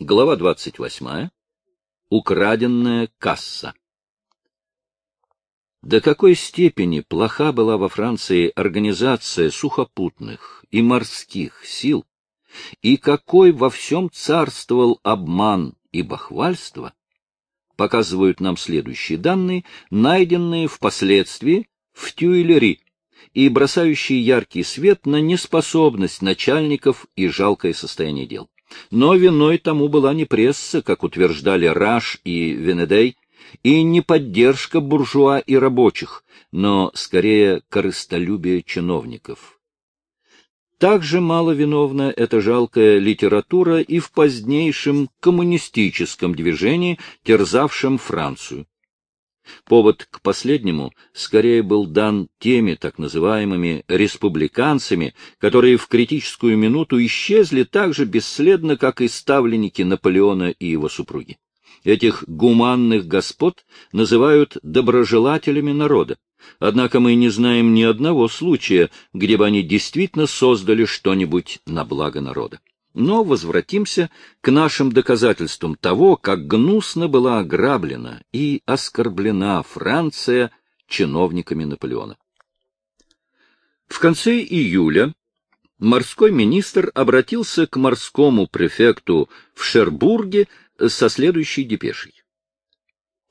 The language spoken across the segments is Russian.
Глава 28. Украденная касса. До какой степени плоха была во Франции организация сухопутных и морских сил, и какой во всем царствовал обман и бахвальство, показывают нам следующие данные, найденные впоследствии в Тюильри и бросающие яркий свет на неспособность начальников и жалкое состояние дел. Но виной тому была не пресса, как утверждали Раш и Венедей, и не поддержка буржуа и рабочих, но скорее корыстолюбие чиновников. Также маловиновна эта жалкая литература и в позднейшем коммунистическом движении, терзавшем Францию. Повод к последнему скорее был дан теми так называемыми республиканцами, которые в критическую минуту исчезли так же бесследно, как и ставленники Наполеона и его супруги. Этих гуманных господ называют доброжелателями народа. Однако мы не знаем ни одного случая, где бы они действительно создали что-нибудь на благо народа. Но возвратимся к нашим доказательствам того, как гнусно была ограблена и оскорблена Франция чиновниками Наполеона. В конце июля морской министр обратился к морскому префекту в Шербурге со следующей депешей.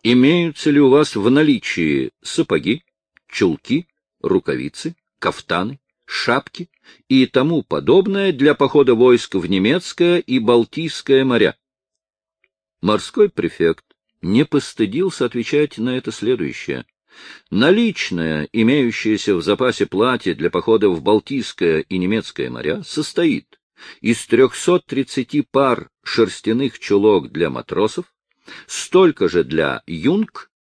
Имеются ли у вас в наличии сапоги, чулки, рукавицы, кафтаны, шапки и тому подобное для похода войск в немецкое и Балтийское моря. Морской префект не постыдился отвечать на это следующее. Наличное, имеющееся в запасе платье для похода в Балтийское и Немецкое моря, состоит из 330 пар шерстяных чулок для матросов, столько же для юнг,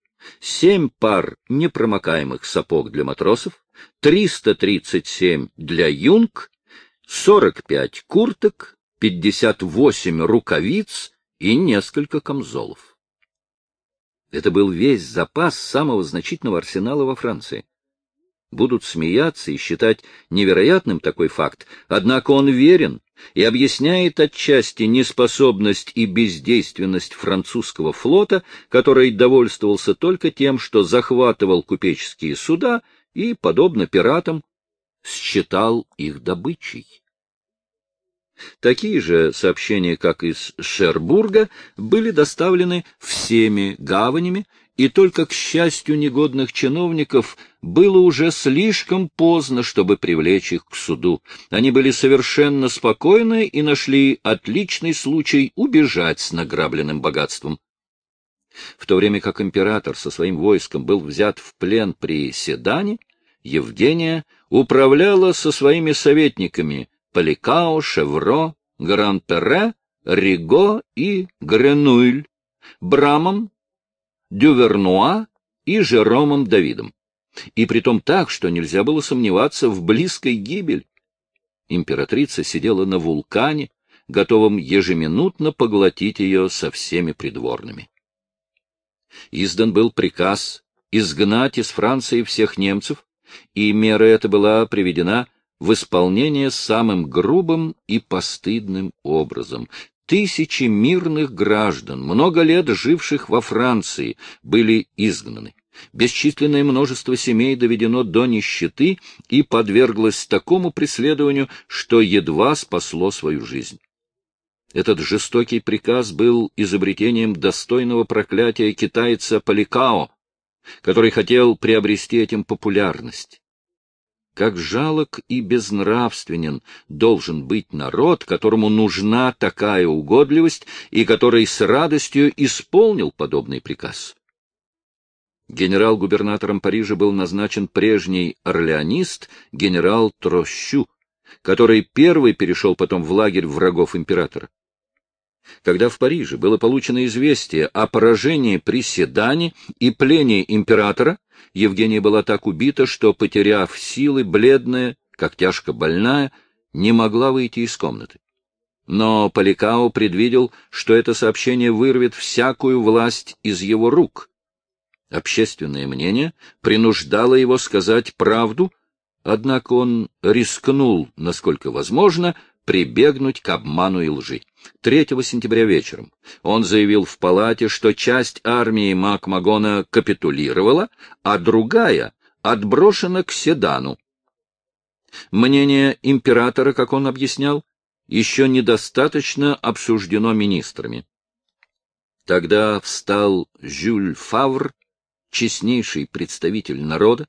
7 пар непромокаемых сапог для матросов, 337 для юнг, 45 курток, 58 рукавиц и несколько камзолов. Это был весь запас самого значительного арсенала во Франции. Будут смеяться и считать невероятным такой факт, однако он верен и объясняет отчасти неспособность и бездейственность французского флота, который довольствовался только тем, что захватывал купеческие суда и, подобно пиратам, считал их добычей. Такие же сообщения, как из Шербурга, были доставлены всеми гаванями, и только к счастью негодных чиновников было уже слишком поздно, чтобы привлечь их к суду. Они были совершенно спокойны и нашли отличный случай убежать с награбленным богатством. В то время как император со своим войском был взят в плен при Седане, Евгения управляла со своими советниками Поликао, Шевро, Гран-Перре, Риго и Гренуйль, Брамом, Дювернуа и Жеромом Давидом. И притом так, что нельзя было сомневаться в близкой гибели. Императрица сидела на вулкане, готовом ежеминутно поглотить ее со всеми придворными. Издан был приказ изгнать из Франции всех немцев, и мера эта была приведена в исполнение самым грубым и постыдным образом. Тысячи мирных граждан, много лет живших во Франции, были изгнаны. Бесчисленное множество семей доведено до нищеты и подверглось такому преследованию, что едва спасло свою жизнь. Этот жестокий приказ был изобретением достойного проклятия китайца Поликао, который хотел приобрести этим популярность. Как жалок и безнравственен должен быть народ, которому нужна такая угодливость и который с радостью исполнил подобный приказ. Генерал-губернатором Парижа был назначен прежний орлеонист генерал Трощу, который первый перешел потом в лагерь врагов императора. Когда в Париже было получено известие о поражении при Седане и плене императора, Евгения была так убита, что, потеряв силы, бледная, как тяжко больная, не могла выйти из комнаты. Но Поликао предвидел, что это сообщение вырвет всякую власть из его рук. Общественное мнение принуждало его сказать правду, однако он рискнул, насколько возможно, прибегнуть к обману и лжи. 3 сентября вечером он заявил в палате, что часть армии Макмагона капитулировала, а другая отброшена к Седану. Мнение императора, как он объяснял, еще недостаточно обсуждено министрами. Тогда встал Жюль Фавр, честнейший представитель народа,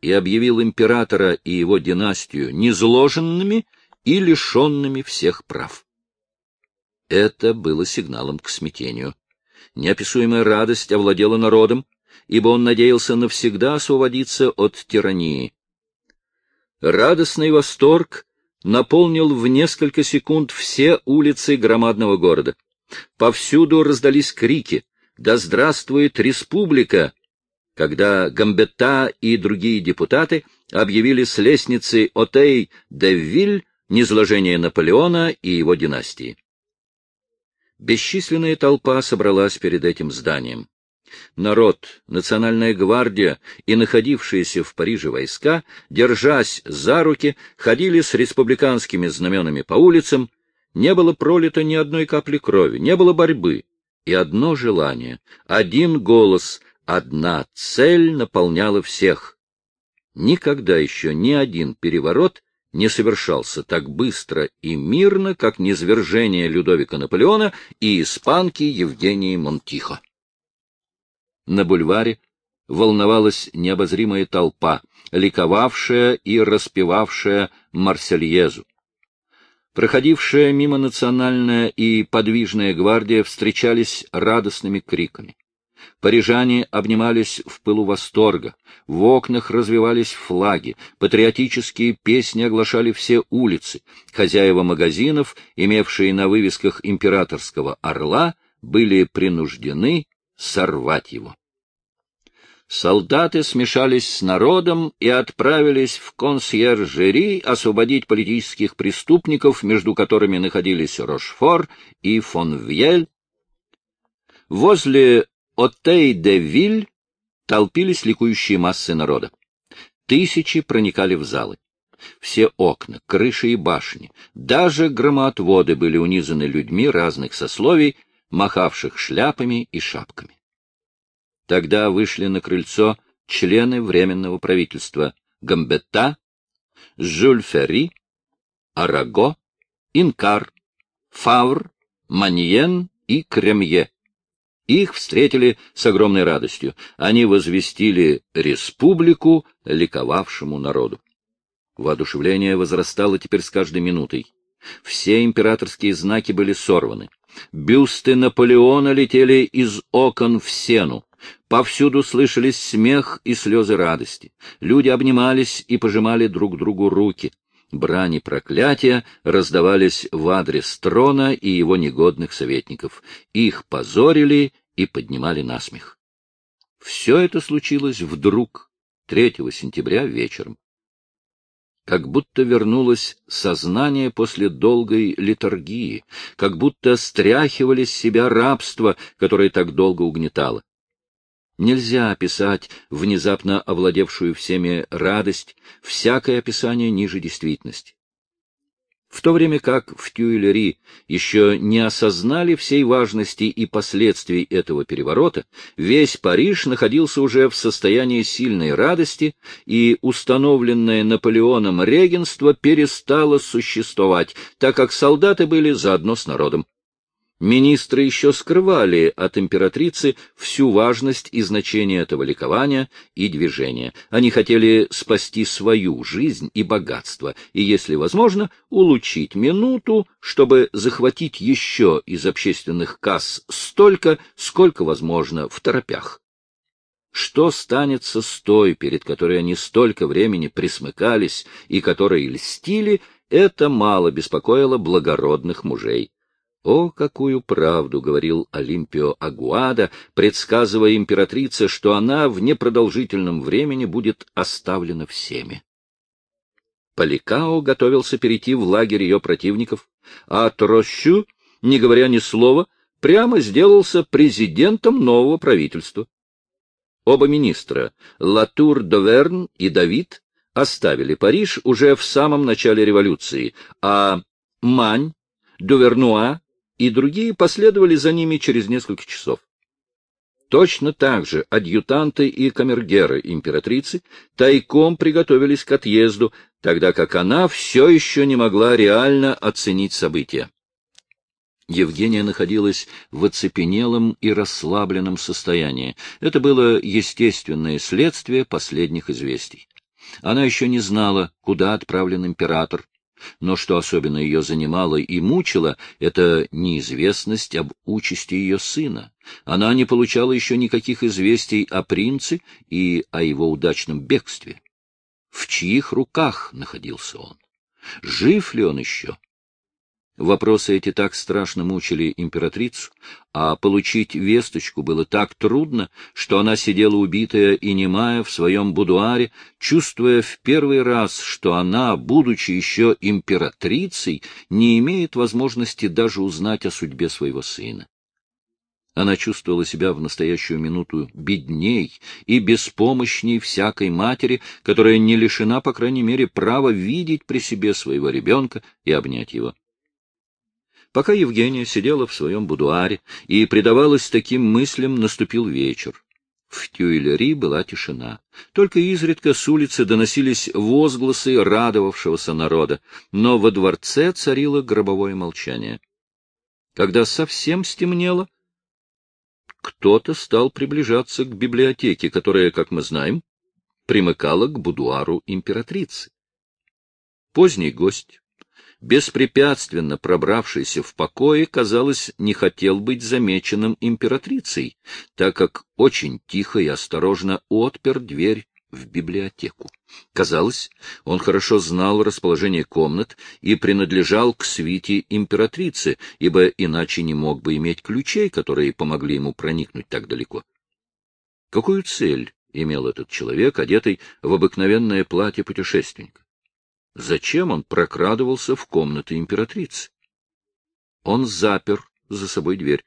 и объявил императора и его династию незложенными и лишенными всех прав. Это было сигналом к смятению. Неописуемая радость овладела народом, ибо он надеялся навсегда освободиться от тирании. Радостный восторг наполнил в несколько секунд все улицы громадного города. Повсюду раздались крики «Да здравствует республика!», когда Гамбетта и другие депутаты объявили с лестницы Отей де Виль низложение Наполеона и его династии. Бесчисленная толпа собралась перед этим зданием. Народ, национальная гвардия и находившиеся в Париже войска, держась за руки, ходили с республиканскими знаменами по улицам, не было пролито ни одной капли крови, не было борьбы, и одно желание, один голос, одна цель наполняла всех. Никогда еще ни один переворот не совершался так быстро и мирно, как низвержение Людовика Наполеона и испанки Евгении Монтихо. На бульваре волновалась необозримая толпа, ликовавшая и распевавшая Марсельезу. Проходившая мимо национальная и подвижная гвардия встречались радостными криками. Парижане обнимались в пылу восторга, в окнах развивались флаги, патриотические песни оглашали все улицы, хозяева магазинов, имевшие на вывесках императорского орла, были принуждены сорвать его. Солдаты смешались с народом и отправились в консьержери освободить политических преступников, между которыми находились Рошфор и фон Вьель. Возле Отей-де-Виль толпились ликующие массы народа. Тысячи проникали в залы. Все окна, крыши и башни, даже громоотводы были унизаны людьми разных сословий, махавших шляпами и шапками. Тогда вышли на крыльцо члены Временного правительства Гамбетта, Жюль Ферри, Араго, Инкар, Фавр, Маньен и Кремье. Их встретили с огромной радостью. Они возвестили республику ликовавшему народу. Воодушевление возрастало теперь с каждой минутой. Все императорские знаки были сорваны. Бюсты Наполеона летели из окон в сену. Повсюду слышались смех и слезы радости. Люди обнимались и пожимали друг другу руки. Брани проклятия раздавались в адрес трона и его негодных советников. Их позорили и поднимали насмех. Все это случилось вдруг, 3 сентября вечером. Как будто вернулось сознание после долгой литургии, как будто стряхивали с себя рабство, которое так долго угнетало. Нельзя описать внезапно овладевшую всеми радость, всякое описание ниже действительности. В то время как в Тюильри еще не осознали всей важности и последствий этого переворота, весь Париж находился уже в состоянии сильной радости, и установленное Наполеоном регенство перестало существовать, так как солдаты были заодно с народом. Министры еще скрывали от императрицы всю важность и значение этого ликования и движения. Они хотели спасти свою жизнь и богатство, и, если возможно, улучшить минуту, чтобы захватить еще из общественных касс столько, сколько возможно в торопях. Что станется с той, перед которой они столько времени присмыкались и которой льстили, это мало беспокоило благородных мужей. О, какую правду говорил Олимпио Агуада, предсказывая императрице, что она в непродолжительном времени будет оставлена всеми. Поликао готовился перейти в лагерь ее противников, а Трощу, не говоря ни слова, прямо сделался президентом нового правительства. Оба министра, Латур Доверн и Давид, оставили Париж уже в самом начале революции, а Мань, Дувернуа и другие последовали за ними через несколько часов. Точно так же адъютанты и камергеры императрицы тайком приготовились к отъезду, тогда как она все еще не могла реально оценить события. Евгения находилась в оцепенелом и расслабленном состоянии. Это было естественное следствие последних известий. Она еще не знала, куда отправлен император, но что особенно ее занимало и мучило, это неизвестность об участи ее сына. Она не получала еще никаких известий о принце и о его удачном бегстве. В чьих руках находился он? Жив ли он еще? Вопросы эти так страшно мучили императрицу, а получить весточку было так трудно, что она сидела убитая и немая в своем будуаре, чувствуя в первый раз, что она, будучи еще императрицей, не имеет возможности даже узнать о судьбе своего сына. Она чувствовала себя в настоящую минуту бедней и беспомощней всякой матери, которая не лишена, по крайней мере, права видеть при себе своего ребенка и обнять его. Пока Евгения сидела в своем будуаре и предавалась таким мыслям, наступил вечер. В Тюильри была тишина. Только изредка с улицы доносились возгласы радовавшегося народа, но во дворце царило гробовое молчание. Когда совсем стемнело, кто-то стал приближаться к библиотеке, которая, как мы знаем, примыкала к будуару императрицы. Поздний гость, беспрепятственно пробравшийся в покое, казалось, не хотел быть замеченным императрицей, так как очень тихо и осторожно отпер дверь в библиотеку. Казалось, он хорошо знал расположение комнат и принадлежал к свите императрицы, ибо иначе не мог бы иметь ключей, которые помогли ему проникнуть так далеко. Какую цель имел этот человек, одетый в обыкновенное платье путешественника? Зачем он прокрадывался в комнаты императрицы? Он запер за собой дверь.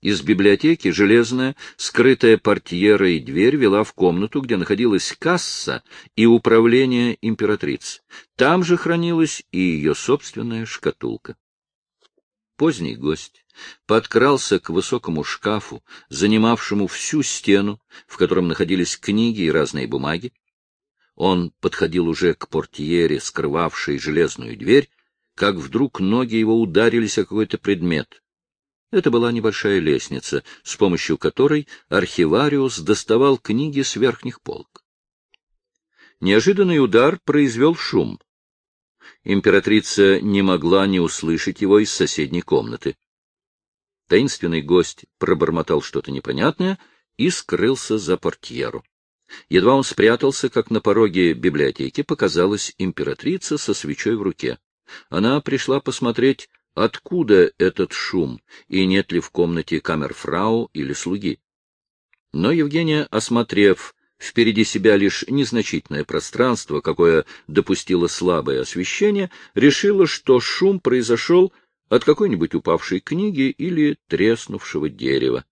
Из библиотеки железная, скрытая портьера и дверь вела в комнату, где находилась касса и управление императрицы. Там же хранилась и ее собственная шкатулка. Поздний гость подкрался к высокому шкафу, занимавшему всю стену, в котором находились книги и разные бумаги, он подходил уже к портьере, скрывавшей железную дверь, как вдруг ноги его ударились о какой-то предмет. Это была небольшая лестница, с помощью которой архивариус доставал книги с верхних полок. Неожиданный удар произвел шум. Императрица не могла не услышать его из соседней комнаты. Таинственный гость пробормотал что-то непонятное и скрылся за портьеру. Едва он спрятался, как на пороге библиотеки показалась императрица со свечой в руке. Она пришла посмотреть, откуда этот шум, и нет ли в комнате камерфрау или слуги. Но Евгения, осмотрев впереди себя лишь незначительное пространство, какое допустило слабое освещение, решила, что шум произошел от какой-нибудь упавшей книги или треснувшего дерева.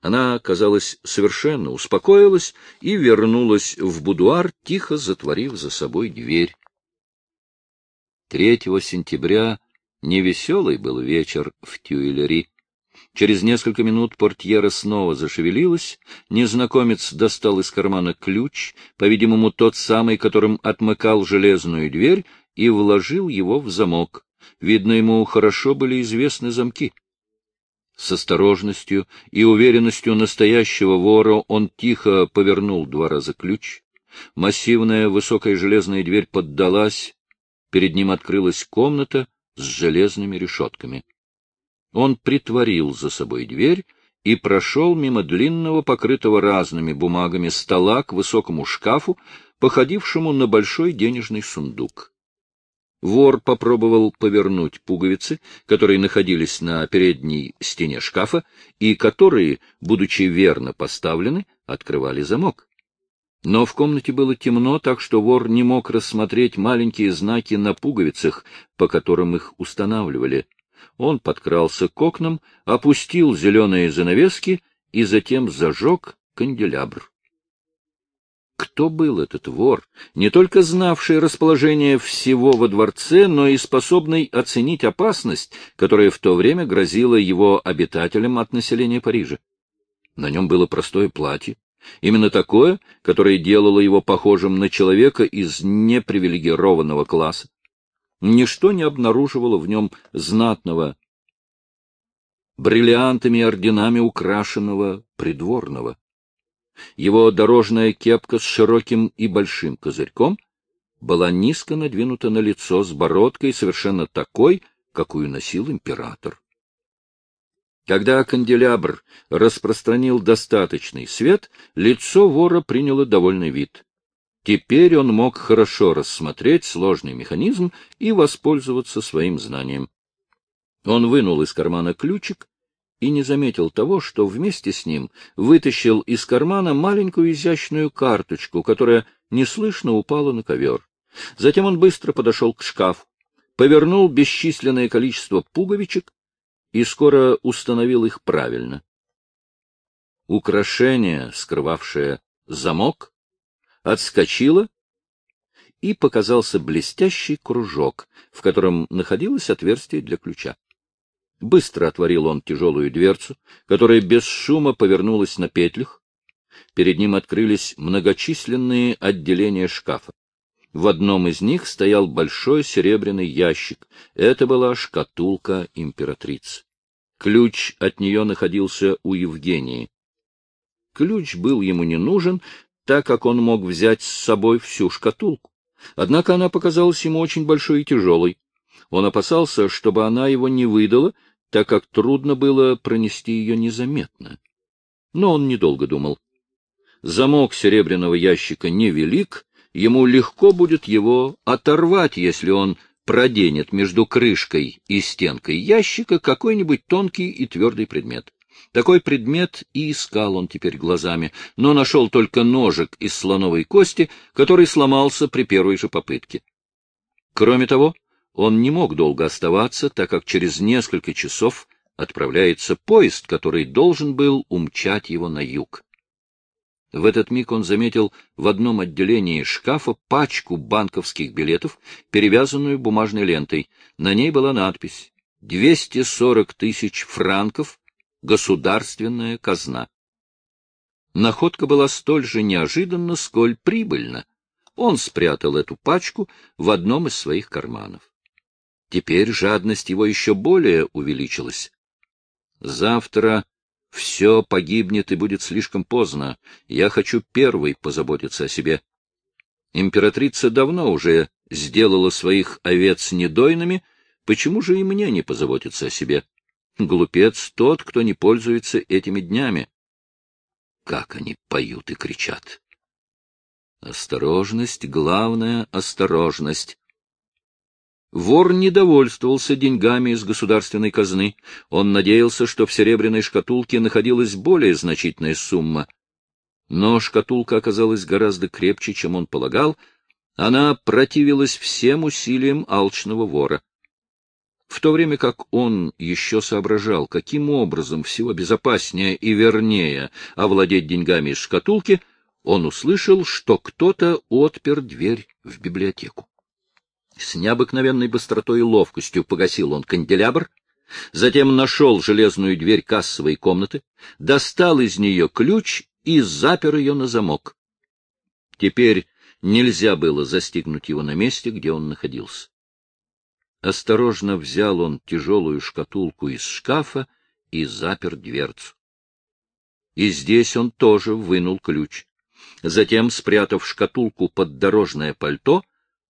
Она, казалось, совершенно успокоилась и вернулась в будуар, тихо затворив за собой дверь. Третьего сентября невеселый был вечер в Тюильри. Через несколько минут портьера снова зашевелилась, незнакомец достал из кармана ключ, по-видимому, тот самый, которым отмыкал железную дверь, и вложил его в замок. Видно, ему хорошо были известны замки. С осторожностью и уверенностью настоящего вора он тихо повернул два раза ключ. Массивная высокая железная дверь поддалась. Перед ним открылась комната с железными решетками. Он притворил за собой дверь и прошел мимо длинного, покрытого разными бумагами стола к высокому шкафу, походившему на большой денежный сундук. Вор попробовал повернуть пуговицы, которые находились на передней стене шкафа и которые, будучи верно поставлены, открывали замок. Но в комнате было темно, так что вор не мог рассмотреть маленькие знаки на пуговицах, по которым их устанавливали. Он подкрался к окнам, опустил зеленые занавески и затем зажег канделябр. Кто был этот вор, не только знавший расположение всего во дворце, но и способный оценить опасность, которая в то время грозила его обитателям от населения Парижа? На нем было простое платье, именно такое, которое делало его похожим на человека из непривилегированного класса. Ничто не обнаруживало в нем знатного, бриллиантами и орденами украшенного придворного. Его дорожная кепка с широким и большим козырьком была низко надвинута на лицо с бородкой, совершенно такой, какую носил император. Когда канделябр распространил достаточный свет, лицо вора приняло довольный вид. Теперь он мог хорошо рассмотреть сложный механизм и воспользоваться своим знанием. Он вынул из кармана ключик и не заметил того, что вместе с ним вытащил из кармана маленькую изящную карточку, которая неслышно упала на ковер. Затем он быстро подошел к шкафу, повернул бесчисленное количество пуговичек и скоро установил их правильно. Украшение, скрывавшее замок, отскочило, и показался блестящий кружок, в котором находилось отверстие для ключа. Быстро отворил он тяжелую дверцу, которая без шума повернулась на петлях. Перед ним открылись многочисленные отделения шкафа. В одном из них стоял большой серебряный ящик. Это была шкатулка императрицы. Ключ от нее находился у Евгении. Ключ был ему не нужен, так как он мог взять с собой всю шкатулку. Однако она показалась ему очень большой и тяжелой. Он опасался, чтобы она его не выдала, так как трудно было пронести ее незаметно. Но он недолго думал. Замок серебряного ящика невелик, ему легко будет его оторвать, если он проденет между крышкой и стенкой ящика какой-нибудь тонкий и твердый предмет. Такой предмет и искал он теперь глазами, но нашел только ножик из слоновой кости, который сломался при первой же попытке. Кроме того, он не мог долго оставаться, так как через несколько часов отправляется поезд, который должен был умчать его на юг. В этот миг он заметил в одном отделении шкафа пачку банковских билетов, перевязанную бумажной лентой. На ней была надпись «240 тысяч франков. Государственная казна». Находка была столь же неожиданна, сколь прибыльна. Он спрятал эту пачку в одном из своих карманов. Теперь жадность его еще более увеличилась. Завтра все погибнет и будет слишком поздно. Я хочу первой позаботиться о себе. Императрица давно уже сделала своих овец недойными, почему же и мне не позаботиться о себе? Глупец тот, кто не пользуется этими днями. Как они поют и кричат! Осторожность, главная осторожность. Вор не довольствовался деньгами из государственной казны. Он надеялся, что в серебряной шкатулке находилась более значительная сумма. Но шкатулка оказалась гораздо крепче, чем он полагал. Она противилась всем усилиям алчного вора. В то время как он еще соображал, каким образом всего безопаснее и вернее овладеть деньгами из шкатулки, он услышал, что кто-то отпер дверь в библиотеку. С необыкновенной быстротой и ловкостью погасил он канделябр, затем нашел железную дверь кассовой комнаты, достал из нее ключ и запер ее на замок. Теперь нельзя было застигнуть его на месте, где он находился. Осторожно взял он тяжелую шкатулку из шкафа и запер дверцу. И здесь он тоже вынул ключ. Затем, спрятав шкатулку под дорожное пальто,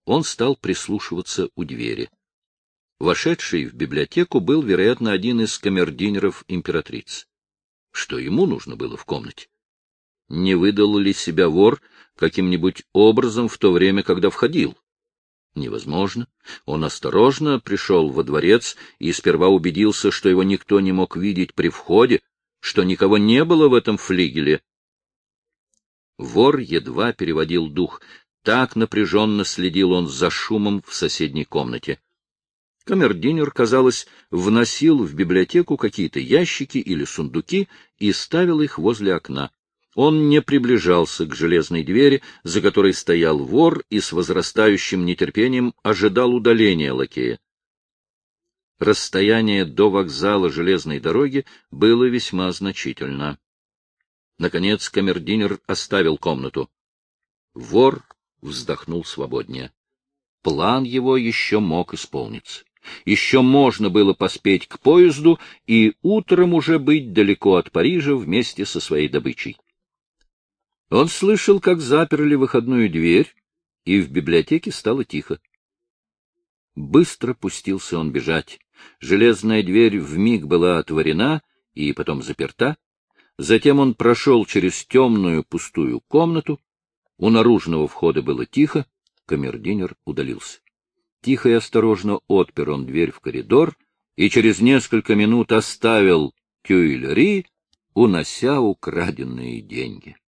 он стал прислушиваться у двери. Вошедший в библиотеку был, вероятно, один из камердинеров императрицы. Что ему нужно было в комнате? Не выдал ли себя вор каким-нибудь образом в то время, когда входил? Невозможно. Он осторожно пришел во дворец и сперва убедился, что его никто не мог видеть при входе, что никого не было в этом флигеле. Вор едва переводил дух. Так напряженно следил он за шумом в соседней комнате. Камердинер, казалось, вносил в библиотеку какие-то ящики или сундуки и ставил их возле окна. Он не приближался к железной двери, за которой стоял вор и с возрастающим нетерпением ожидал удаления лакея. Расстояние до вокзала железной дороги было весьма значительно. Наконец камердинер оставил комнату. Вор вздохнул свободнее. План его еще мог исполниться. Еще можно было поспеть к поезду и утром уже быть далеко от Парижа вместе со своей добычей. Он слышал, как заперли выходную дверь, и в библиотеке стало тихо. Быстро пустился он бежать. Железная дверь вмиг была отворена и потом заперта. Затем он прошел через темную пустую комнату. У наружного входа было тихо, камердинер удалился. Тихо и осторожно отпер он дверь в коридор и через несколько минут оставил Тюильри, унося украденные деньги.